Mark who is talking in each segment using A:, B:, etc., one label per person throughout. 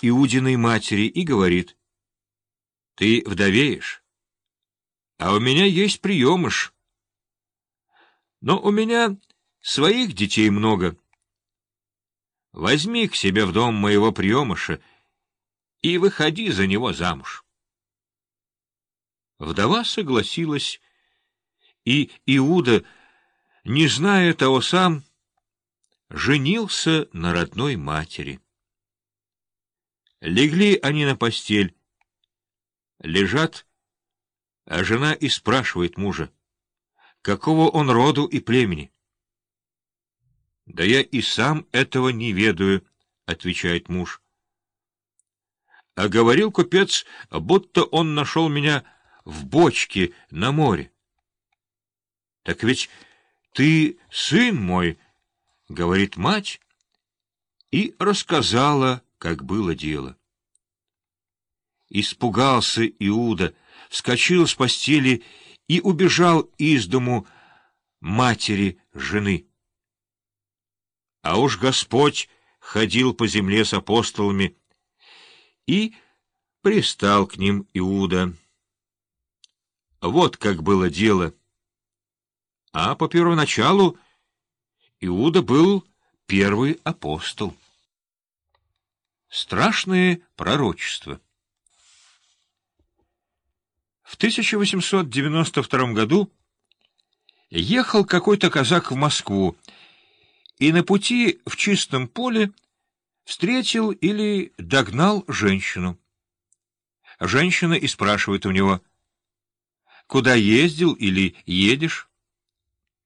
A: Иудиной матери и говорит, «Ты вдовеешь, а у меня есть приемыш. Но у меня своих детей много. Возьми к себе в дом моего приемыша и выходи за него замуж». Вдова согласилась, и Иуда, не зная того сам, женился на родной матери. Легли они на постель, лежат, а жена и спрашивает мужа, какого он роду и племени. — Да я и сам этого не ведаю, — отвечает муж. А говорил купец, будто он нашел меня в бочке на море. — Так ведь ты сын мой, — говорит мать, и рассказала, как было дело. Испугался Иуда, вскочил с постели и убежал из дому матери жены. А уж Господь ходил по земле с апостолами и пристал к ним Иуда. Вот как было дело. А по первоначалу Иуда был первый апостол. Страшные пророчества В 1892 году ехал какой-то казак в Москву и на пути в чистом поле встретил или догнал женщину. Женщина и спрашивает у него — Куда ездил или едешь?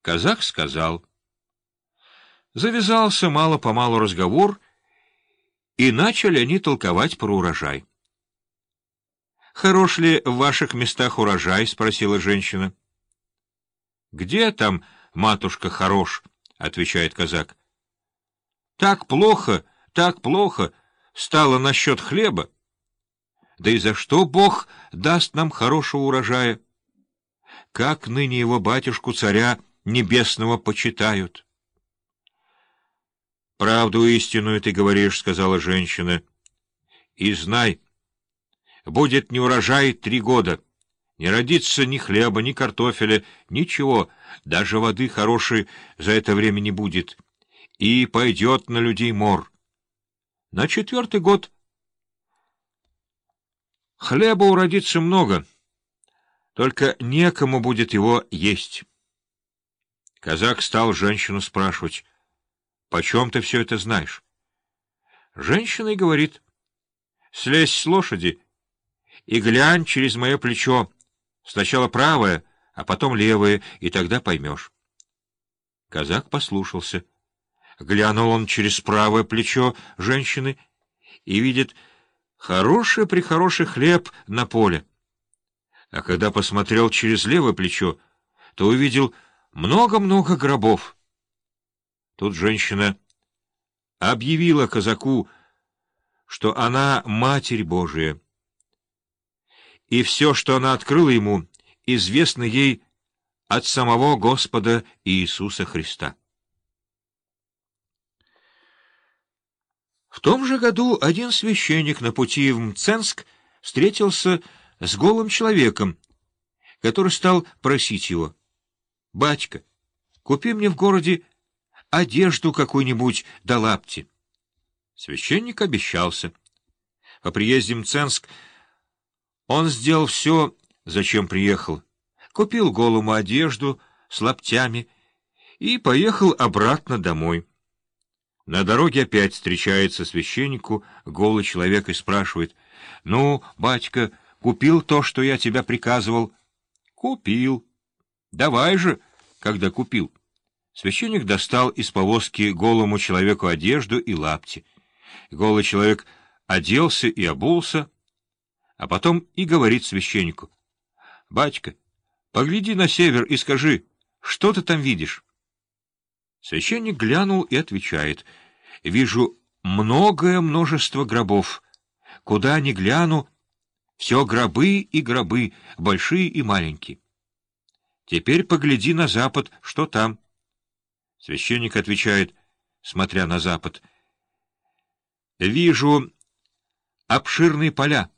A: Казах сказал. Завязался мало-помалу разговор, и начали они толковать про урожай. «Хорош ли в ваших местах урожай?» — спросила женщина. «Где там, матушка, хорош?» — отвечает казак. «Так плохо, так плохо стало насчет хлеба. Да и за что Бог даст нам хорошего урожая?» как ныне его батюшку царя небесного почитают. — Правду истинную ты говоришь, — сказала женщина. — И знай, будет не урожай три года. Не родится ни хлеба, ни картофеля, ничего, даже воды хорошей за это время не будет. И пойдет на людей мор. На четвертый год хлеба уродится много — только некому будет его есть. Казак стал женщину спрашивать, «Почем ты все это знаешь?» Женщина и говорит, «Слезь с лошади и глянь через мое плечо, сначала правое, а потом левое, и тогда поймешь». Казак послушался. Глянул он через правое плечо женщины и видит хороший-прехороший хлеб на поле а когда посмотрел через левое плечо, то увидел много-много гробов. Тут женщина объявила казаку, что она Матерь Божия, и все, что она открыла ему, известно ей от самого Господа Иисуса Христа. В том же году один священник на пути в Мценск встретился с голым человеком, который стал просить его. — Батька, купи мне в городе одежду какую-нибудь до лапти. Священник обещался. По приезде в Мценск он сделал все, зачем приехал. Купил голому одежду с лаптями и поехал обратно домой. На дороге опять встречается священнику голый человек и спрашивает, — Ну, батька, Купил то, что я тебя приказывал? — Купил. — Давай же, когда купил. Священник достал из повозки голому человеку одежду и лапти. Голый человек оделся и обулся, а потом и говорит священнику. — Батька, погляди на север и скажи, что ты там видишь? Священник глянул и отвечает. — Вижу многое множество гробов. Куда ни гляну, все гробы и гробы, большие и маленькие. Теперь погляди на запад, что там. Священник отвечает, смотря на запад. Вижу обширные поля.